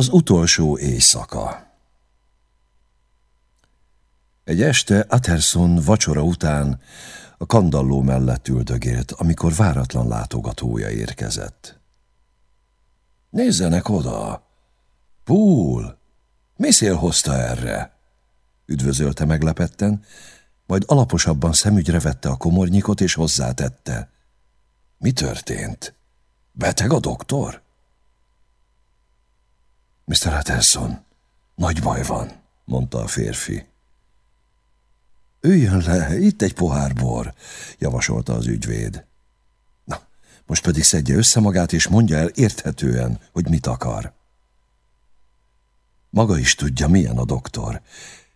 Az utolsó éjszaka Egy este Atterson vacsora után a kandalló mellett üldögélt, amikor váratlan látogatója érkezett. Nézzenek oda! Púl! Mi szél hozta erre? Üdvözölte meglepetten, majd alaposabban szemügyre vette a komornyikot és hozzátette. Mi történt? Beteg a doktor? Mr. Atterson, nagy baj van, mondta a férfi. Üljön le, itt egy pohár bor, javasolta az ügyvéd. Na, most pedig szedje össze magát, és mondja el érthetően, hogy mit akar. Maga is tudja, milyen a doktor,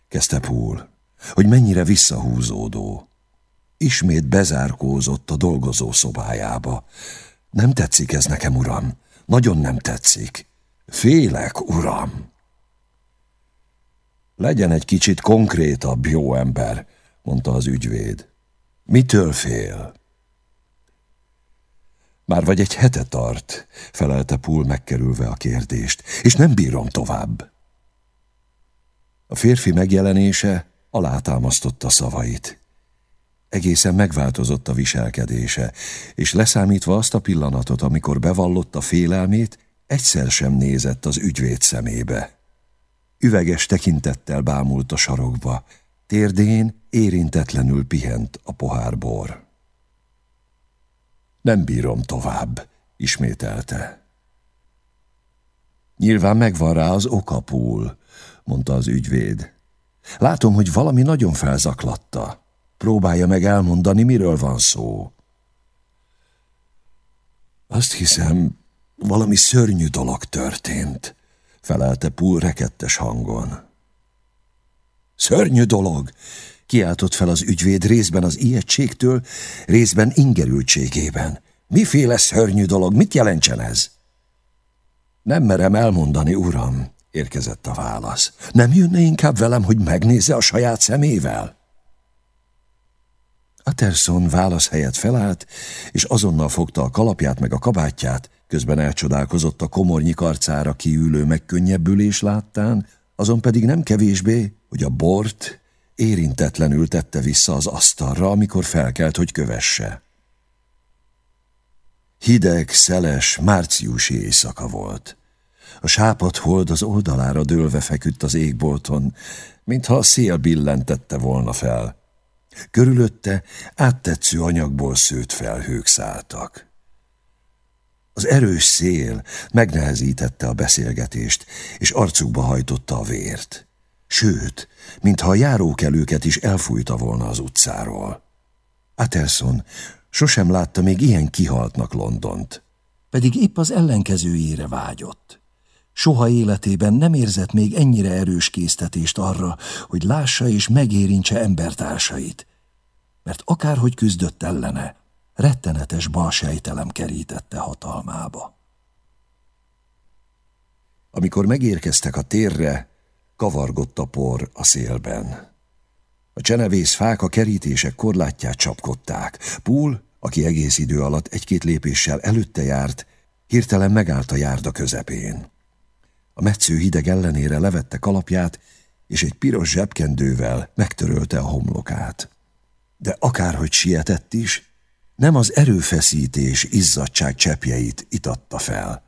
kezdte Poole, hogy mennyire visszahúzódó. Ismét bezárkózott a dolgozó szobájába. Nem tetszik ez nekem, uram. Nagyon nem tetszik. Félek, uram. Legyen egy kicsit konkrétabb, jó ember, mondta az ügyvéd. Mitől fél? Már vagy egy hete tart, felelte Pul megkerülve a kérdést, és nem bírom tovább. A férfi megjelenése alátámasztotta szavait. Egészen megváltozott a viselkedése, és leszámítva azt a pillanatot, amikor bevallotta félelmét, egyszer sem nézett az ügyvéd szemébe. Üveges tekintettel bámult a sarokba, térdén érintetlenül pihent a pohárbor. Nem bírom tovább, ismételte. Nyilván megvan rá az okapul, mondta az ügyvéd. Látom, hogy valami nagyon felzaklatta. Próbálja meg elmondani, miről van szó. Azt hiszem, valami szörnyű dolog történt, felelte Púl rekettes hangon. Szörnyű dolog, kiáltott fel az ügyvéd részben az ijegységtől, részben ingerültségében. Miféle szörnyű dolog, mit jelentsen ez? Nem merem elmondani, uram, érkezett a válasz. Nem jönne inkább velem, hogy megnézze a saját szemével? Aterson válasz helyett felállt, és azonnal fogta a kalapját meg a kabátját, közben elcsodálkozott a komornyi karcára kiülő megkönnyebbülés láttán, azon pedig nem kevésbé, hogy a bort érintetlenül tette vissza az asztalra, amikor felkelt, hogy kövesse. Hideg, szeles, márciusi éjszaka volt. A sápat hold az oldalára dőlve feküdt az égbolton, mintha a szél billentette volna fel. Körülötte áttetsző anyagból szőtt felhők szálltak. Az erős szél megnehezítette a beszélgetést, és arcukba hajtotta a vért. Sőt, mintha a járókelőket is elfújta volna az utcáról. Atelson sosem látta még ilyen kihaltnak Londont, pedig épp az ellenkezőjére vágyott. Soha életében nem érzett még ennyire erős késztetést arra, hogy lássa és megérintse embertársait. Mert akárhogy küzdött ellene, rettenetes balsejtelem kerítette hatalmába. Amikor megérkeztek a térre, kavargott a por a szélben. A csenevész fák a kerítések korlátját csapkodták. Púl, aki egész idő alatt egy-két lépéssel előtte járt, hirtelen megállt a járda közepén. A metsző hideg ellenére levette kalapját, és egy piros zsebkendővel megtörölte a homlokát. De akárhogy sietett is, nem az erőfeszítés izzadság csepjeit itatta fel,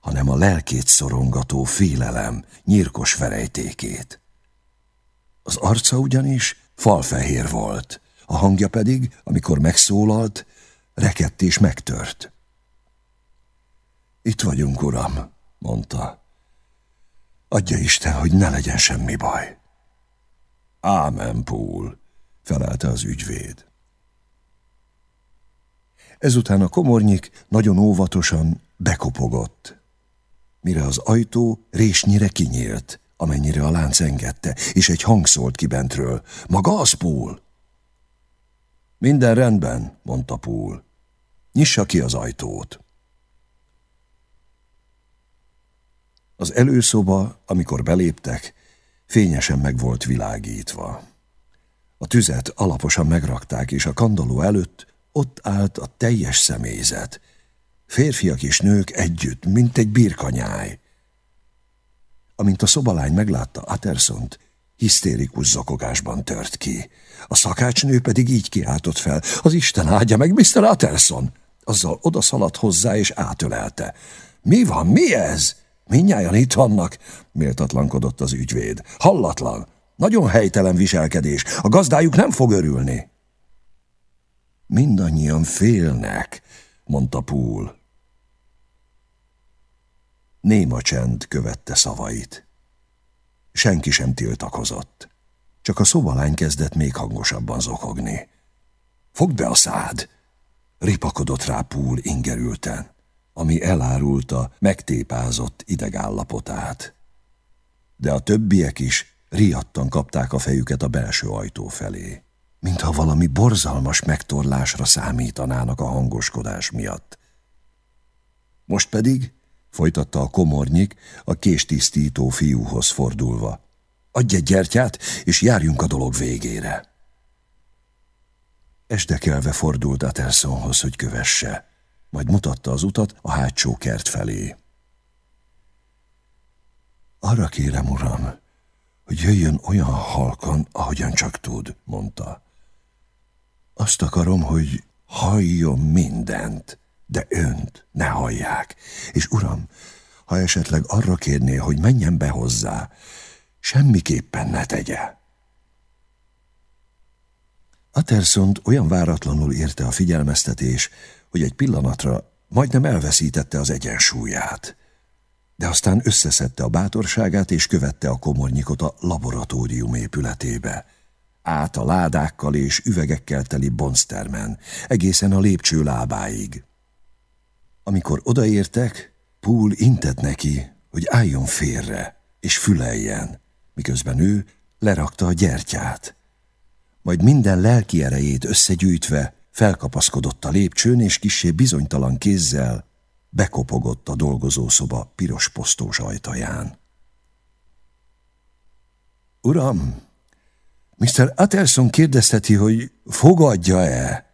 hanem a lelkét szorongató félelem nyírkos verejtékét. Az arca ugyanis falfehér volt, a hangja pedig, amikor megszólalt, rekett és megtört. Itt vagyunk, uram, mondta. Adja Isten, hogy ne legyen semmi baj. Ámen, Púl, felelte az ügyvéd. Ezután a komornyik nagyon óvatosan bekopogott, mire az ajtó résnyire kinyílt, amennyire a lánc engedte, és egy hang szólt ki bentről. Maga az, Púl? Minden rendben, mondta Púl. Nyissa ki az ajtót. Az előszoba, amikor beléptek, fényesen meg volt világítva. A tüzet alaposan megrakták, és a kandaló előtt ott állt a teljes személyzet. Férfiak és nők együtt, mint egy birkanyáj. Amint a szobalány meglátta Atersont, hisztérikus zakogásban tört ki. A szakácsnő pedig így kiáltott fel, az Isten áldja meg, Mr. Aterson! Azzal odaszaladt hozzá és átölelte. Mi van, mi ez? Mindnyájan itt vannak, méltatlankodott az ügyvéd. Hallatlan, nagyon helytelen viselkedés, a gazdájuk nem fog örülni. Mindannyian félnek, mondta Púl. Néma csend követte szavait. Senki sem tiltakozott. Csak a szobalány kezdett még hangosabban zokogni. Fogd be a szád! Ripakodott rá Púl ingerülten, ami elárulta megtépázott idegállapotát. De a többiek is riadtan kapták a fejüket a belső ajtó felé, mintha valami borzalmas megtorlásra számítanának a hangoskodás miatt. Most pedig folytatta a komornyik a késtisztító fiúhoz fordulva. Adj egy gyertyát, és járjunk a dolog végére. Estekelve fordult Atersonhoz, hogy kövesse, majd mutatta az utat a hátsó kert felé. Arra kérem, uram, hogy jöjjön olyan halkan, ahogyan csak tud, mondta. Azt akarom, hogy halljon mindent de önt ne hallják. És uram, ha esetleg arra kérné, hogy menjen be hozzá, semmiképpen ne tegye. Atersont olyan váratlanul érte a figyelmeztetés, hogy egy pillanatra majdnem elveszítette az egyensúlyát. De aztán összeszedte a bátorságát, és követte a komornyikot a laboratórium épületébe. Át a ládákkal és üvegekkel teli bonztermen, egészen a lépcső lábáig. Amikor odaértek, Púl intett neki, hogy álljon félre, és füleljen, miközben ő lerakta a gyertyát. Majd minden lelki erejét összegyűjtve felkapaszkodott a lépcsőn, és kisé bizonytalan kézzel bekopogott a dolgozószoba piros posztós ajtaján. Uram, Mr. Atterson kérdezteti, hogy fogadja-e?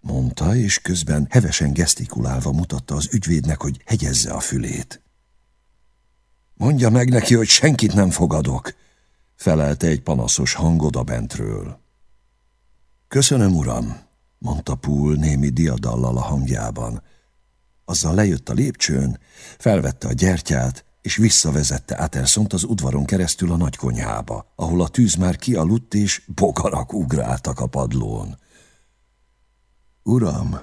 mondta, és közben hevesen gesztikulálva mutatta az ügyvédnek, hogy hegyezze a fülét. Mondja meg neki, hogy senkit nem fogadok, felelte egy panaszos hang odabentről. Köszönöm, uram, mondta Púl némi diadallal a hangjában. Azzal lejött a lépcsőn, felvette a gyertyát, és visszavezette Atersont az udvaron keresztül a nagykonyhába, ahol a tűz már kialudt, és bogarak ugráltak a padlón. Uram,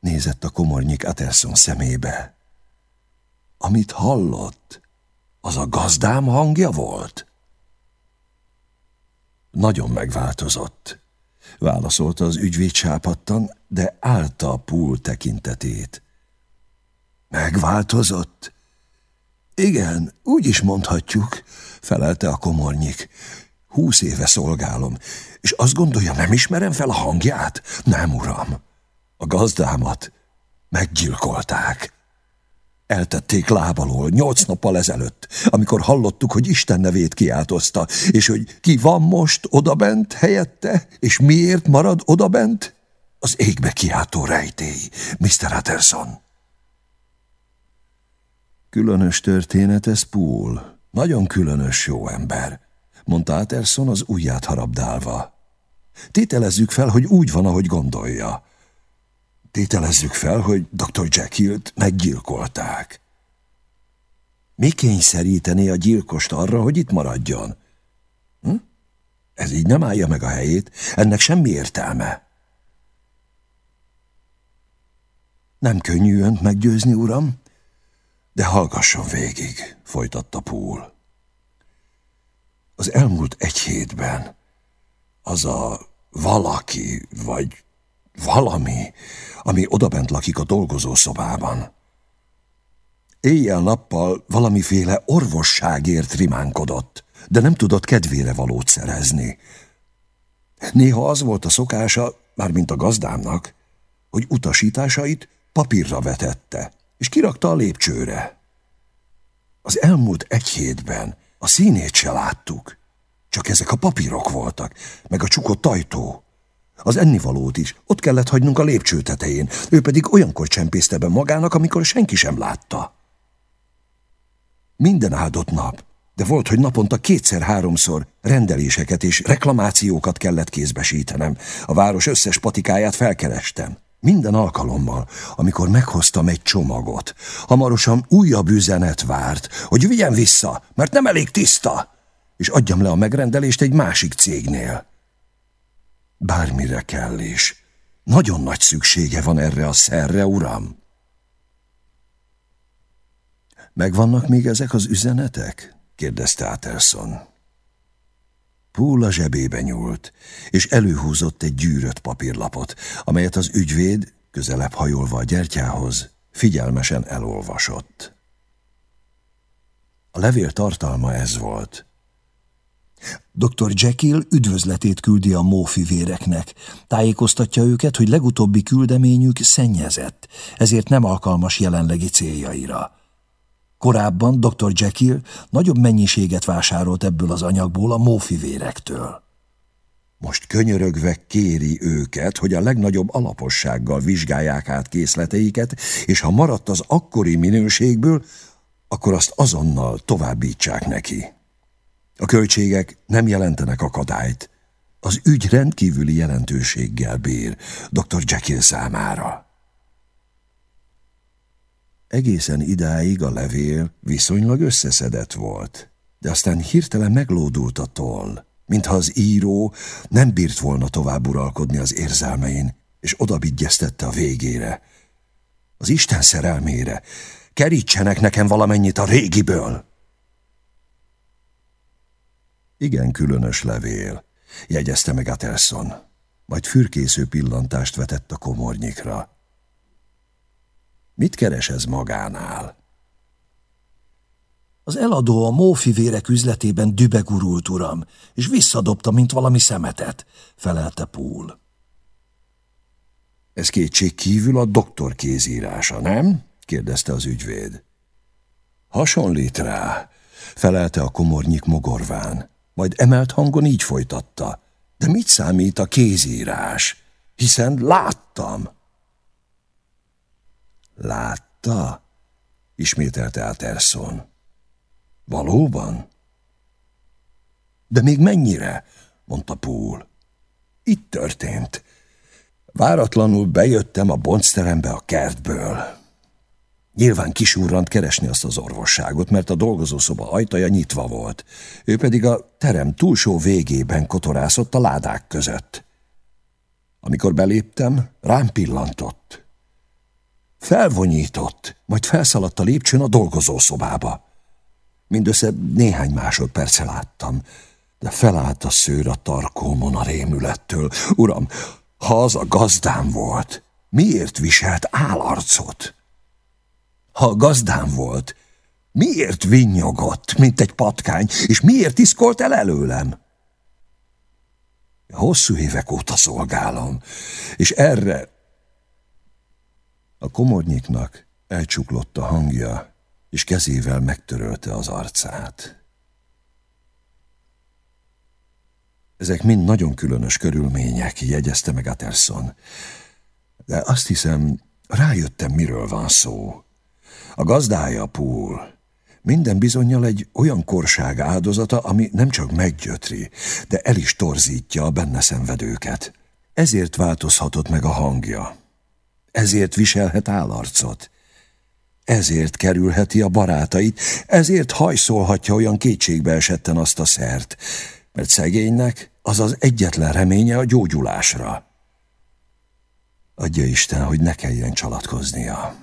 nézett a komornyik Aterson szemébe. Amit hallott, az a gazdám hangja volt? Nagyon megváltozott, válaszolta az ügyvéd sápadtan, de állta a púl tekintetét. Megváltozott? Igen, úgy is mondhatjuk, felelte a komornyik. Húsz éve szolgálom, és azt gondolja, nem ismerem fel a hangját? Nem, uram. A gazdámat meggyilkolták. Eltették lábalól nyolc nappal ezelőtt, amikor hallottuk, hogy Isten nevét kiáltozta, és hogy ki van most odabent helyette, és miért marad odabent? Az égbe kiáltó rejtély, Mr. Utterson. Különös történet ez, Pool. Nagyon különös jó ember, mondta Utterson az ujját harabdálva. Tételezzük fel, hogy úgy van, ahogy gondolja. Tételezzük fel, hogy dr. Jekyll-t meggyilkolták. Mi kényszerítené a gyilkost arra, hogy itt maradjon? Hm? Ez így nem állja meg a helyét, ennek semmi értelme. Nem könnyű önt meggyőzni, uram, de hallgasson végig, folytatta Púl. Az elmúlt egy hétben az a valaki, vagy valami, ami odabent lakik a dolgozószobában. Éjjel-nappal valamiféle orvosságért rimánkodott, de nem tudott kedvére valót szerezni. Néha az volt a szokása, mármint a gazdámnak, hogy utasításait papírra vetette, és kirakta a lépcsőre. Az elmúlt egy hétben a színét se láttuk, csak ezek a papírok voltak, meg a csukott ajtó. Az ennivalót is. Ott kellett hagynunk a lépcső tetején. Ő pedig olyankor csempészte be magának, amikor senki sem látta. Minden áldott nap de volt, hogy naponta kétszer-háromszor rendeléseket és reklamációkat kellett kézbesítenem. A város összes patikáját felkerestem. Minden alkalommal, amikor meghoztam egy csomagot, hamarosan újabb üzenet várt, hogy vigyen vissza, mert nem elég tiszta, és adjam le a megrendelést egy másik cégnél. Bármire kell is. Nagyon nagy szüksége van erre a szerre, uram. Megvannak még ezek az üzenetek? kérdezte Atelson. Púl a zsebébe nyúlt, és előhúzott egy gyűrött papírlapot, amelyet az ügyvéd, közelebb hajolva a gyertyához, figyelmesen elolvasott. A levél tartalma ez volt. Dr. Jekyll üdvözletét küldi a mófivéreknek. Tájékoztatja őket, hogy legutóbbi küldeményük szennyezett, ezért nem alkalmas jelenlegi céljaira. Korábban dr. Jekyll nagyobb mennyiséget vásárolt ebből az anyagból a mófivérektől. Most könyörögve kéri őket, hogy a legnagyobb alapossággal vizsgálják át készleteiket, és ha maradt az akkori minőségből, akkor azt azonnal továbbítsák neki. A költségek nem jelentenek akadályt. Az ügy rendkívüli jelentőséggel bír dr. Jekyll számára. Egészen idáig a levél viszonylag összeszedett volt, de aztán hirtelen meglódult a toll, mintha az író nem bírt volna tovább uralkodni az érzelmein, és odabigyeztette a végére. Az Isten szerelmére, kerítsenek nekem valamennyit a régiből! Igen különös levél, jegyezte meg Atelson, majd fürkésző pillantást vetett a komornyikra. Mit keres ez magánál? Az eladó a mófivérek üzletében dübegurult, uram, és visszadobta, mint valami szemetet, felelte Púl. Ez kétség kívül a doktor kézírása, nem? kérdezte az ügyvéd. Hasonlít rá, felelte a komornyik mogorván, majd emelt hangon így folytatta. De mit számít a kézírás? Hiszen láttam. Látta? ismételte Aterson. Valóban? De még mennyire? mondta Púl. Itt történt. Váratlanul bejöttem a boncterembe a kertből. Nyilván kisúrrant keresni azt az orvosságot, mert a dolgozószoba ajtaja nyitva volt. Ő pedig a terem túlsó végében kotorászott a ládák között. Amikor beléptem, rám pillantott. Felvonyított, majd felszaladt a lépcsőn a dolgozószobába. Mindössze néhány másodperce láttam, de felállt a szőr a tarkómon a rémülettől. Uram, ha az a gazdám volt, miért viselt állarcot? Ha a gazdám volt, miért vinnyogott, mint egy patkány, és miért iszkolt el előlem? Hosszú évek óta szolgálom, és erre a komornyiknak elcsuklott a hangja, és kezével megtörölte az arcát. Ezek mind nagyon különös körülmények, jegyezte meg Aterson. De azt hiszem, rájöttem, miről van szó. A gazdája Púl minden bizonyal egy olyan korság áldozata, ami nem csak meggyötri, de el is torzítja a benne szenvedőket. Ezért változhatott meg a hangja. Ezért viselhet állarcot. Ezért kerülheti a barátait, ezért hajszolhatja olyan kétségbe esetten azt a szert, mert szegénynek az az egyetlen reménye a gyógyulásra. Adja Isten, hogy ne kelljen csalatkoznia.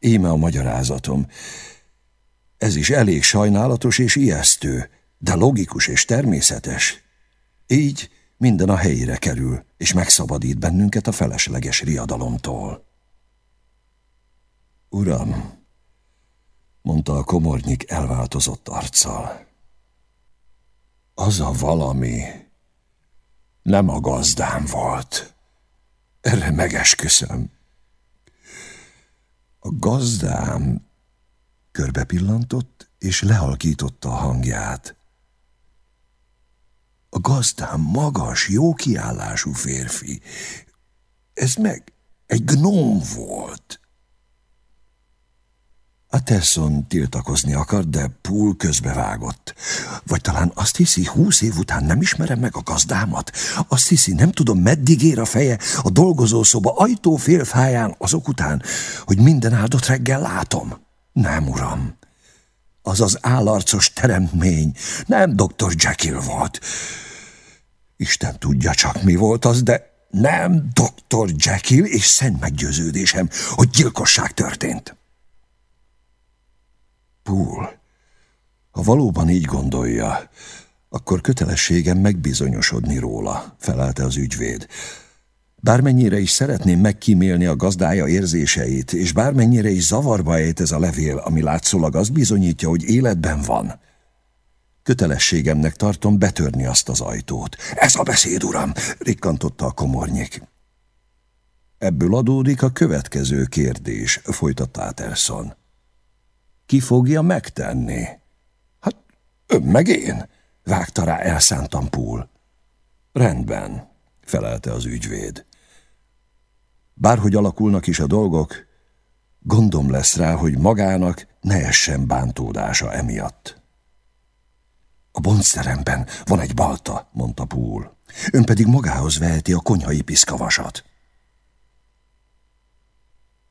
Íme a magyarázatom. Ez is elég sajnálatos és ijesztő, de logikus és természetes. Így minden a helyére kerül, és megszabadít bennünket a felesleges riadalomtól. Uram, mondta a komornyik elváltozott arccal. Az a valami nem a gazdám volt. Erre megesküszöm. A gazdám körbe pillantott, és lehalkította a hangját. A gazdám magas, jó kiállású férfi. Ez meg egy gnóm volt. A Atterson tiltakozni akart, de Pool közbevágott. Vagy talán azt hiszi, húsz év után nem ismerem meg a gazdámat? Azt hiszi, nem tudom, meddig ér a feje a dolgozószoba ajtó félfáján azok után, hogy minden áldott reggel látom? Nem, uram. Az az állarcos teremtmény nem dr. Jekyll volt. Isten tudja csak mi volt az, de nem dr. Jekyll, és szent meggyőződésem, hogy gyilkosság történt. Pool, ha valóban így gondolja, akkor kötelességem megbizonyosodni róla, felelte az ügyvéd. Bármennyire is szeretném megkímélni a gazdája érzéseit, és bármennyire is zavarba ejt ez a levél, ami látszólag azt bizonyítja, hogy életben van, kötelességemnek tartom betörni azt az ajtót. Ez a beszéd, uram, rikkantotta a komornyik. Ebből adódik a következő kérdés, folytatta Áterson. Ki fogja megtenni? Hát, ön meg én, vágta rá elszántan Púl. Rendben, felelte az ügyvéd. Bárhogy alakulnak is a dolgok, gondom lesz rá, hogy magának ne essen bántódása emiatt. A boncteremben van egy balta, mondta Púl. Ön pedig magához veheti a konyhai piszkavasat.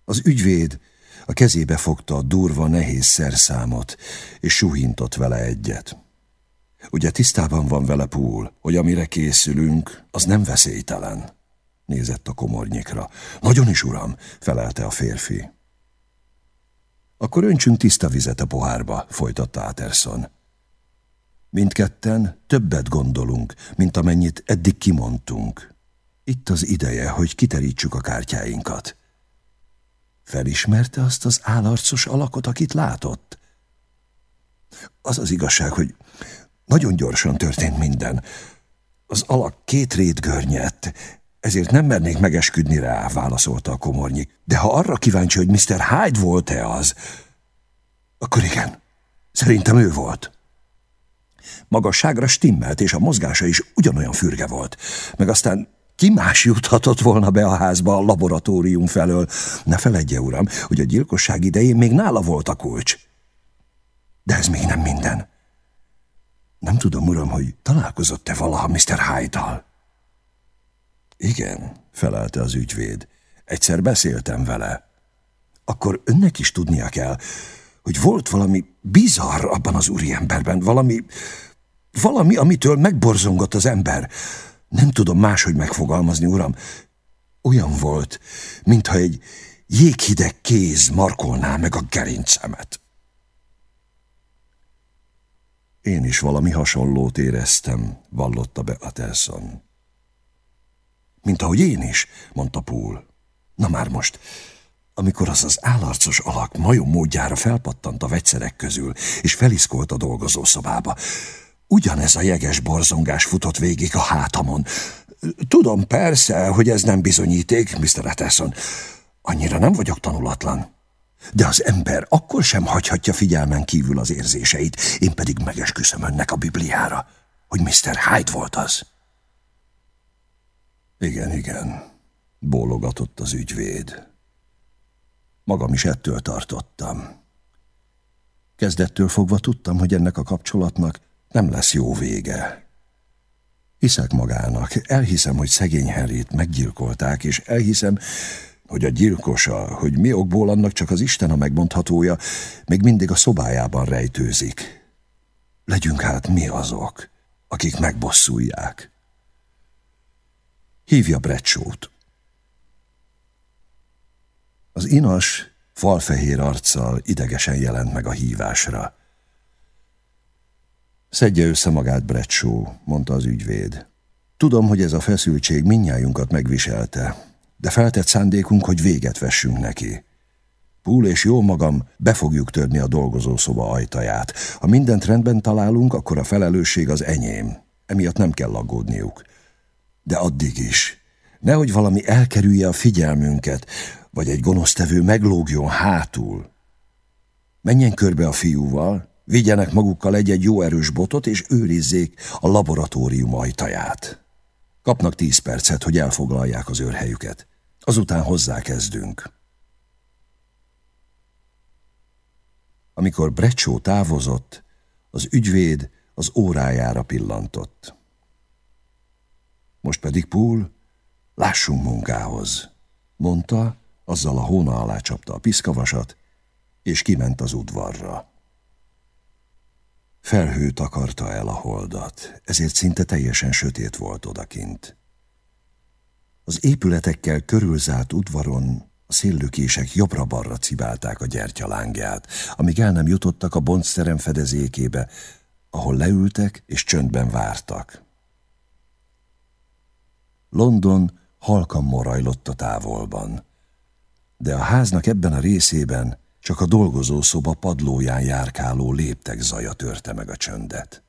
Az ügyvéd a kezébe fogta a durva, nehéz szerszámot, és suhintott vele egyet. Ugye tisztában van vele Púl, hogy amire készülünk, az nem veszélytelen. Nézett a komornyikra. Nagyon is, uram, felelte a férfi. Akkor öntsünk tiszta vizet a pohárba, folytatta Áterson. Mindketten többet gondolunk, mint amennyit eddig kimondtunk. Itt az ideje, hogy kiterítsük a kártyáinkat. Felismerte azt az állarcos alakot, akit látott? Az az igazság, hogy nagyon gyorsan történt minden. Az alak két rét görnyett, ezért nem mernék megesküdni rá, válaszolta a komornyik. De ha arra kíváncsi, hogy Mr. Hyde volt-e az, akkor igen, szerintem ő volt. Magasságra stimmelt, és a mozgása is ugyanolyan fürge volt. Meg aztán ki más juthatott volna be a házba a laboratórium felől? Ne feledje, uram, hogy a gyilkosság idején még nála volt a kulcs. De ez még nem minden. Nem tudom, uram, hogy találkozott-e valaha Mr. Hyde-dal? Igen, felelte az ügyvéd. Egyszer beszéltem vele. Akkor önnek is tudnia kell, hogy volt valami bizarr abban az úriemberben, valami, valami, amitől megborzongott az ember. Nem tudom máshogy megfogalmazni, uram. Olyan volt, mintha egy jéghideg kéz markolná meg a gerincemet. Én is valami hasonlót éreztem, vallotta be Atelson. Mint ahogy én is, mondta Púl. Na már most, amikor az az állarcos alak majom módjára felpattant a vegyszerek közül, és feliszkolt a dolgozószobába, ugyanez a jeges borzongás futott végig a hátamon. Tudom persze, hogy ez nem bizonyíték, Mr. Atterson. Annyira nem vagyok tanulatlan. De az ember akkor sem hagyhatja figyelmen kívül az érzéseit, én pedig megesküszöm önnek a Bibliára, hogy Mr. Hyde volt az. Igen, igen, bólogatott az ügyvéd. Magam is ettől tartottam. Kezdettől fogva tudtam, hogy ennek a kapcsolatnak nem lesz jó vége. Hiszek magának, elhiszem, hogy szegény Henryt meggyilkolták, és elhiszem, hogy a gyilkosa, hogy mi okból annak csak az Isten a megmondhatója, még mindig a szobájában rejtőzik. Legyünk hát mi azok, akik megbosszulják. Hívja Brecsót. Az inas, falfehér arccal idegesen jelent meg a hívásra. Szedje össze magát, Brecsó, mondta az ügyvéd. Tudom, hogy ez a feszültség minnyájunkat megviselte, de feltett szándékunk, hogy véget vessünk neki. Púl és jó magam be fogjuk törni a dolgozószoba ajtaját. Ha mindent rendben találunk, akkor a felelősség az enyém. Emiatt nem kell aggódniuk. De addig is. Nehogy valami elkerülje a figyelmünket, vagy egy gonosztevő meglógjon hátul. Menjen körbe a fiúval, vigyenek magukkal egy-egy jó erős botot, és őrizzék a laboratórium ajtaját. Kapnak tíz percet, hogy elfoglalják az őrhelyüket. Azután hozzákezdünk. Amikor Brecsó távozott, az ügyvéd az órájára pillantott. Most pedig Púl, lássunk munkához, mondta, azzal a hóna alá csapta a piszkavasat, és kiment az udvarra. Felhő takarta el a holdat, ezért szinte teljesen sötét volt odakint. Az épületekkel körülzárt udvaron a széllökések jobbra-balra cibálták a gyertyalángját, amíg el nem jutottak a boncterem fedezékébe, ahol leültek és csöndben vártak. London halkan morajlott a távolban, de a háznak ebben a részében csak a dolgozószoba padlóján járkáló léptek zaja törte meg a csöndet.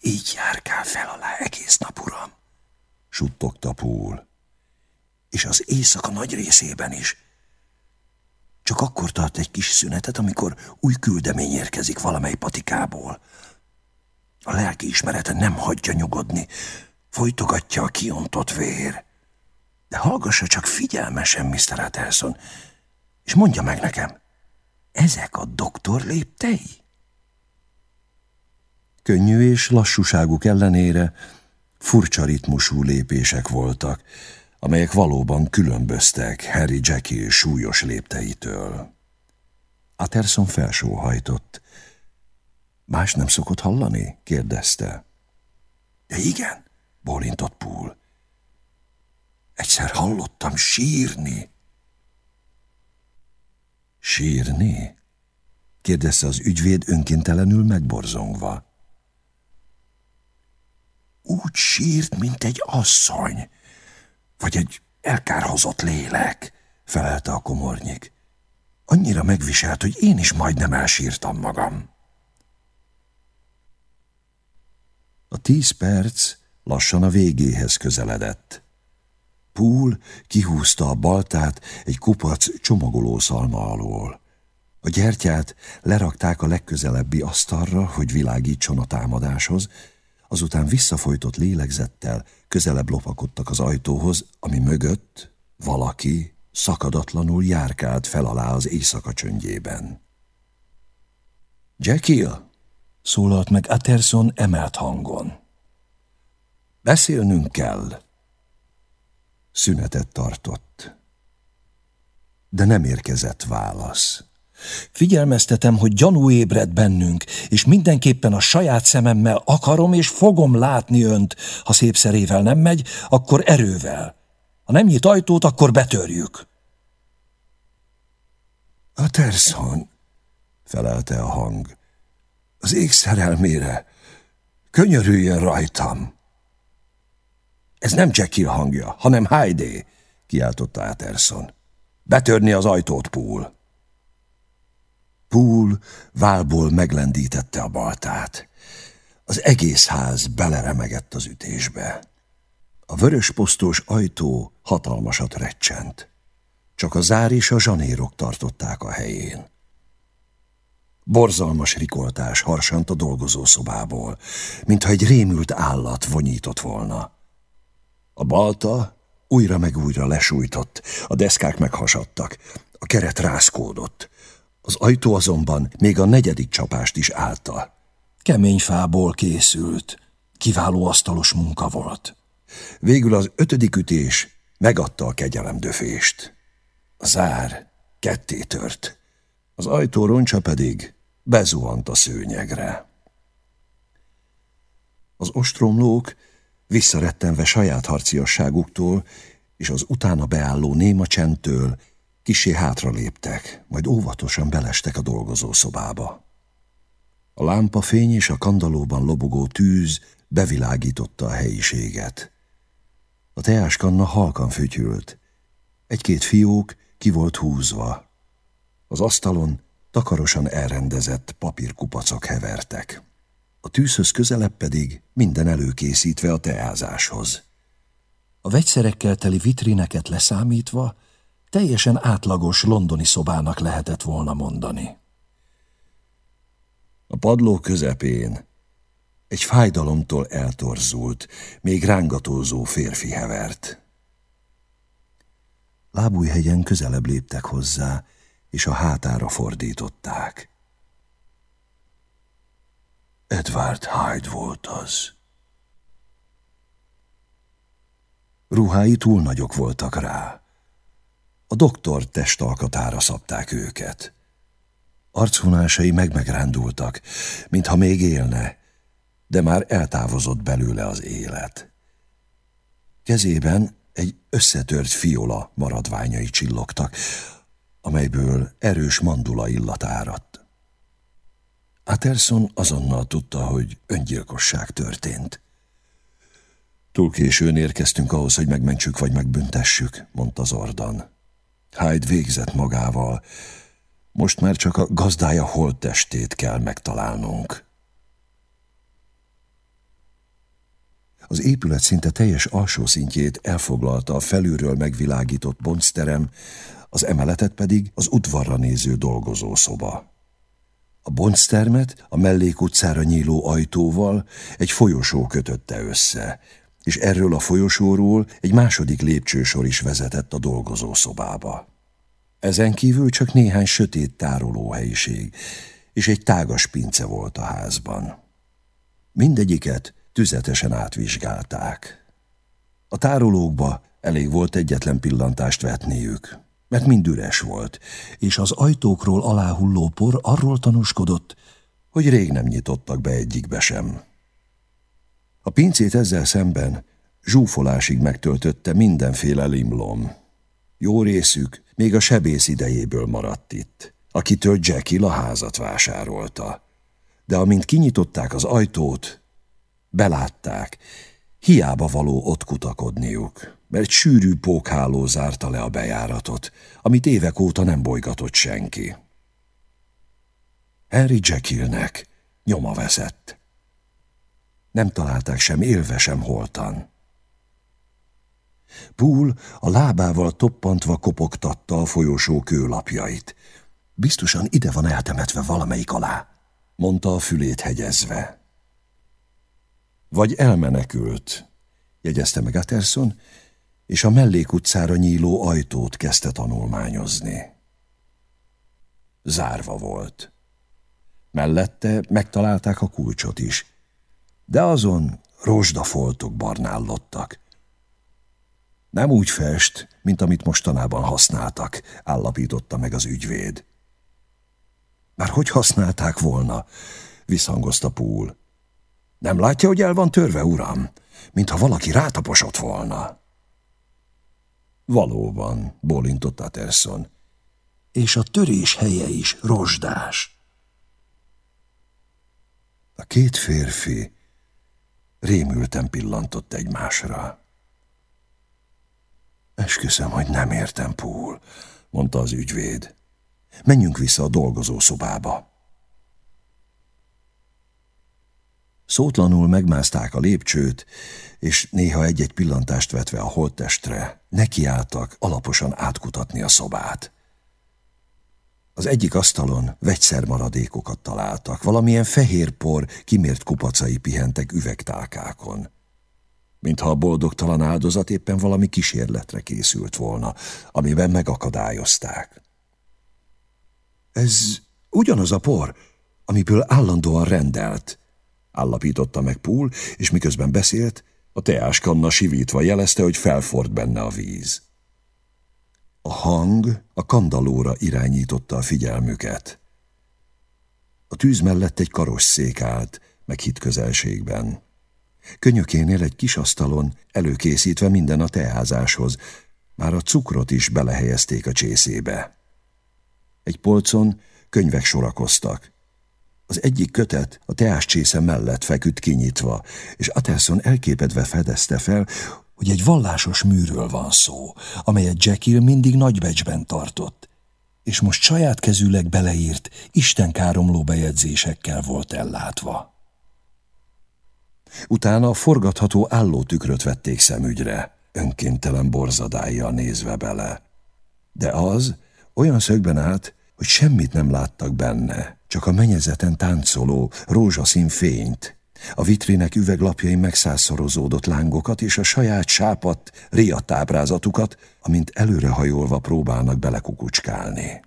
Így járkál fel alá egész nap, uram, suttogta Púl. És az éjszaka nagy részében is. Csak akkor tart egy kis szünetet, amikor új küldemény érkezik valamely patikából. A lelki ismerete nem hagyja nyugodni, folytogatja a kiontott vér. De hallgassa csak figyelmesen, Mr. Atterson, és mondja meg nekem, ezek a doktor léptei? Könnyű és lassúságuk ellenére furcsa ritmusú lépések voltak, amelyek valóban különböztek Harry Jackie súlyos lépteitől. Aterson felsóhajtott. Más nem szokott hallani? kérdezte. De igen, bólintott Poole. Egyszer hallottam sírni. Sírni? kérdezte az ügyvéd önkéntelenül megborzongva. Úgy sírt, mint egy asszony, vagy egy elkárhozott lélek, felelte a komornyik. Annyira megviselt, hogy én is majdnem elsírtam magam. A tíz perc lassan a végéhez közeledett. Púl kihúzta a baltát egy kupac csomagoló szalma alól. A gyertyát lerakták a legközelebbi asztalra, hogy világítson a támadáshoz, azután visszafolytott lélegzettel közelebb lopakodtak az ajtóhoz, ami mögött valaki szakadatlanul járkált fel alá az éjszaka csöndjében. Jekyll! szólalt meg Atterson emelt hangon. Beszélnünk kell. Szünetet tartott. De nem érkezett válasz. Figyelmeztetem, hogy gyanú ébred bennünk, és mindenképpen a saját szememmel akarom és fogom látni önt. Ha szép szerével nem megy, akkor erővel. Ha nem nyit ajtót, akkor betörjük. A Terszon, felelte a hang, az ég szerelmére, könyörüljön rajtam. Ez nem Jackie hangja, hanem Heidi, kiáltotta Aterson. Betörni az ajtót, Pool. Pool válból meglendítette a baltát. Az egész ház beleremegett az ütésbe. A vörös posztós ajtó hatalmasat recsent. Csak a zár és a zsanérok tartották a helyén. Borzalmas rikoltás harsant a dolgozószobából, mintha egy rémült állat vonyított volna. A balta újra meg újra lesújtott, a deszkák meghasadtak, a keret rászkódott. Az ajtó azonban még a negyedik csapást is állta. Kemény fából készült, kiváló asztalos munka volt. Végül az ötödik ütés megadta a kegyelemdöfést. A zár ketté tört, az ajtó roncsa pedig bezuhant a szőnyegre. Az ostromlók visszarettenve saját harciasságuktól és az utána beálló néma csendtől kisé hátra léptek, majd óvatosan belestek a dolgozószobába. A lámpafény és a kandalóban lobogó tűz bevilágította a helyiséget. A teáskanna halkan fütyült. Egy-két fiók ki volt húzva. Az asztalon takarosan elrendezett papírkupacok hevertek a tűzhöz közelebb pedig minden előkészítve a teázáshoz. A vegyszerekkel teli vitrineket leszámítva teljesen átlagos londoni szobának lehetett volna mondani. A padló közepén egy fájdalomtól eltorzult, még rángatózó férfi hevert. Lábújhegyen közelebb léptek hozzá, és a hátára fordították. Edward Hyde volt az. Ruhái túl nagyok voltak rá. A doktor testalkatára szabták őket. Arcvonásai megmegrándultak, mintha még élne, de már eltávozott belőle az élet. Kezében egy összetört fiola maradványai csillogtak, amelyből erős mandula illat áradt. Aterson azonnal tudta, hogy öngyilkosság történt. Túl későn érkeztünk ahhoz, hogy megmentsük vagy megbüntessük, mondta Zordan. Hyde végzett magával. Most már csak a gazdája holttestét kell megtalálnunk. Az épület szinte teljes alsó szintjét elfoglalta a felülről megvilágított boncterem, az emeletet pedig az udvarra néző dolgozószoba. A bonctermet a mellékutcára nyíló ajtóval egy folyosó kötötte össze, és erről a folyosóról egy második lépcsősor is vezetett a dolgozószobába. Ezen kívül csak néhány sötét tárolóhelyiség, és egy tágas pince volt a házban. Mindegyiket tüzetesen átvizsgálták. A tárolókba elég volt egyetlen pillantást vetniük, mert mind üres volt, és az ajtókról aláhulló por arról tanúskodott, hogy rég nem nyitottak be egyikbe sem. A pincét ezzel szemben zsúfolásig megtöltötte mindenféle limlom. Jó részük még a sebész idejéből maradt itt, akitől Jackie a házat vásárolta. De amint kinyitották az ajtót, belátták, hiába való ott kutakodniuk, mert sűrű pókháló zárta le a bejáratot, amit évek óta nem bolygatott senki. Henry Jekyllnek nyoma veszett. Nem találták sem élve, sem holtan. Poole a lábával toppantva kopogtatta a folyosó kőlapjait. Biztosan ide van eltemetve valamelyik alá, mondta a fülét hegyezve. Vagy elmenekült, jegyezte meg Aterson, és a mellékutcára nyíló ajtót kezdte tanulmányozni. Zárva volt. Mellette megtalálták a kulcsot is, de azon rozsdafoltok barnállottak. Nem úgy fest, mint amit mostanában használtak, állapította meg az ügyvéd. Már hogy használták volna? visszhangozta Púl. Nem látja, hogy el van törve, uram? Mintha valaki rátaposott volna. Valóban, bólintott Aterson. És a törés helye is rozsdás. A két férfi rémülten pillantott egymásra. Esküszöm, hogy nem értem, Púl, mondta az ügyvéd. Menjünk vissza a dolgozószobába. Szótlanul megmászták a lépcsőt, és néha egy-egy pillantást vetve a holttestre, nekiálltak alaposan átkutatni a szobát. Az egyik asztalon vegyszermaradékokat találtak, valamilyen fehér por, kimért kupacai pihentek üvegtálkákon. Mintha a boldogtalan áldozat éppen valami kísérletre készült volna, amiben megakadályozták. Ez ugyanaz a por, amiből állandóan rendelt, állapította meg Púl, és miközben beszélt, a teáskanna sivítva jelezte, hogy felford benne a víz. A hang a kandalóra irányította a figyelmüket. A tűz mellett egy karosszék állt, meg hit közelségben. Könyökénél egy kis asztalon, előkészítve minden a teázáshoz, már a cukrot is belehelyezték a csészébe. Egy polcon könyvek sorakoztak. Az egyik kötet a teáscsésze mellett feküdt kinyitva, és Aterson elképedve fedezte fel, hogy egy vallásos műről van szó, amelyet Jekyll mindig nagybecsben tartott, és most saját kezűleg beleírt, istenkáromló bejegyzésekkel volt ellátva. Utána a forgatható állótükröt vették szemügyre, önkéntelen borzadájjal nézve bele. De az olyan szögben állt, hogy semmit nem láttak benne, csak a menyezeten táncoló, rózsaszín fényt, a vitrinek üveglapjain megszázszorozódott lángokat és a saját sápat, riadt ábrázatukat, amint előrehajolva próbálnak belekukucskálni.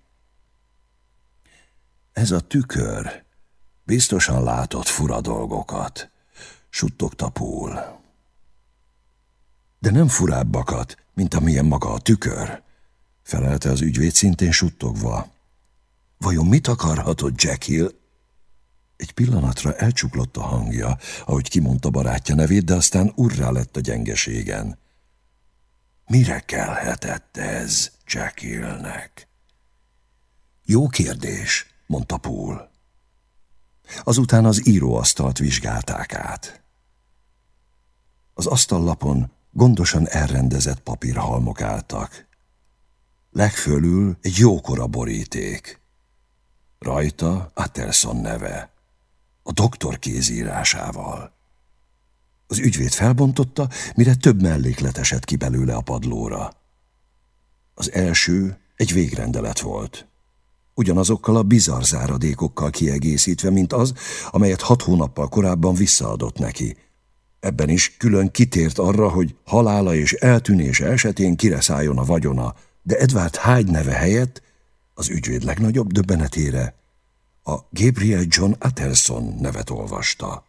Ez a tükör biztosan látott fura dolgokat, suttogta Pól. De nem furábbakat, mint amilyen maga a tükör, felelte az ügyvéd szintén suttogva. Vajon mit akarhatott Jekyll? Egy pillanatra elcsuklott a hangja, ahogy kimondta barátja nevét, de aztán urrá lett a gyengeségen. Mire kellhetett ez Jekyllnek? Jó kérdés, mondta Paul. Azután az íróasztalt vizsgálták át. Az asztallapon gondosan elrendezett papírhalmok álltak. Legfölül egy jókora boríték. Rajta Atterson neve, a doktor kézírásával. Az ügyvéd felbontotta, mire több melléklet esett ki belőle a padlóra. Az első egy végrendelet volt. Ugyanazokkal a bizarr záradékokkal kiegészítve, mint az, amelyet hat hónappal korábban visszaadott neki. Ebben is külön kitért arra, hogy halála és eltűnése esetén kireszálljon a vagyona, de Edward Hyde neve helyett az ügyvéd legnagyobb döbbenetére a Gabriel John Atterson nevet olvasta.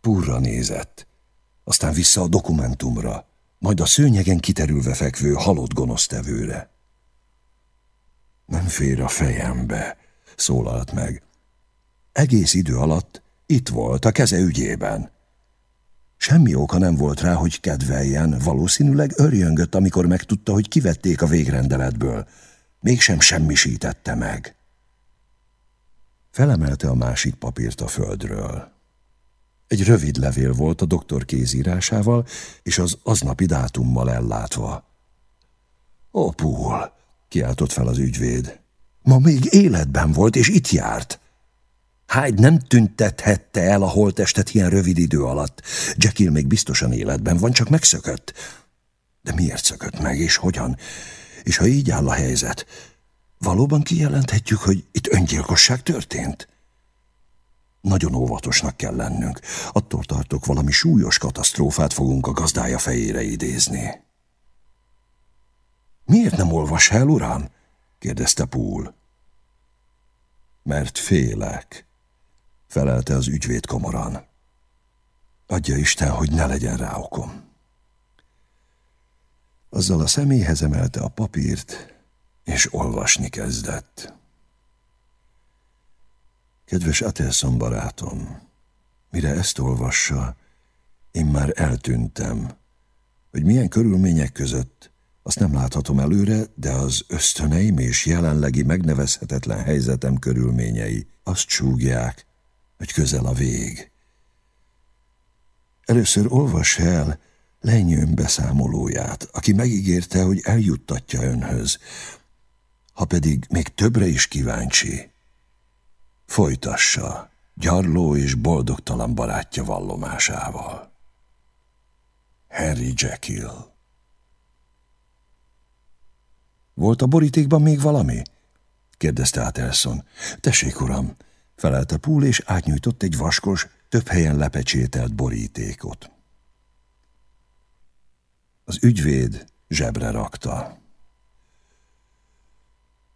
Purra nézett, aztán vissza a dokumentumra, majd a szőnyegen kiterülve fekvő halott gonosztevőre. Nem fér a fejembe, szólalt meg. Egész idő alatt itt volt, a keze ügyében. Semmi oka nem volt rá, hogy kedveljen, valószínűleg örjöngött, amikor megtudta, hogy kivették a végrendeletből. Mégsem semmisítette meg. Felemelte a másik papírt a földről. Egy rövid levél volt a doktor kézírásával, és az aznapi dátummal ellátva. Ó, Púl, kiáltott fel az ügyvéd. Ma még életben volt, és itt járt. Hyde nem tüntethette el a holtestet ilyen rövid idő alatt. Jekyll még biztosan életben van, csak megszökött. De miért szökött meg, és hogyan? És ha így áll a helyzet, valóban kijelenthetjük, hogy itt öngyilkosság történt? Nagyon óvatosnak kell lennünk. Attól tartok, valami súlyos katasztrófát fogunk a gazdája fejére idézni. Miért nem olvas el, uram? kérdezte Púl. Mert félek, felelte az ügyvéd komoran. Adja Isten, hogy ne legyen rá okom. Azzal a személyhez emelte a papírt, és olvasni kezdett. Kedves Atelson barátom, mire ezt olvassa, én már eltűntem, hogy milyen körülmények között, azt nem láthatom előre, de az ösztöneim és jelenlegi megnevezhetetlen helyzetem körülményei azt csúgják, hogy közel a vég. Először olvass el lenyőm beszámolóját, aki megígérte, hogy eljuttatja önhöz, ha pedig még többre is kíváncsi, folytassa gyarló és boldogtalan barátja vallomásával. Harry Jekyll Volt a borítékban még valami? kérdezte át Elson. Tessék, uram, felelte Púl, és átnyújtott egy vaskos, több helyen lepecsételt borítékot. Az ügyvéd zsebre rakta.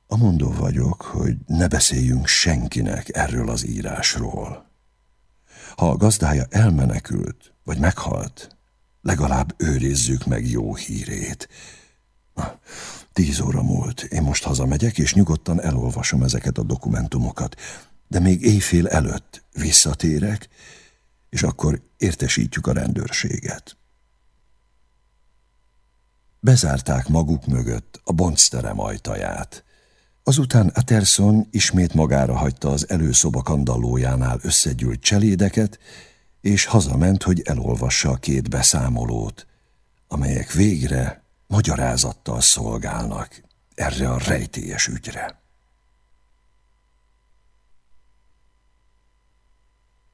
Amondó vagyok, hogy ne beszéljünk senkinek erről az írásról. Ha a gazdája elmenekült, vagy meghalt, legalább őrizzük meg jó hírét. Tíz óra múlt, én most hazamegyek, és nyugodtan elolvasom ezeket a dokumentumokat, de még éjfél előtt visszatérek, és akkor értesítjük a rendőrséget. Bezárták maguk mögött a boncterem ajtaját. Azután Aterson ismét magára hagyta az előszoba kandallójánál összegyűlt cselédeket, és hazament, hogy elolvassa a két beszámolót, amelyek végre magyarázattal szolgálnak erre a rejtélyes ügyre.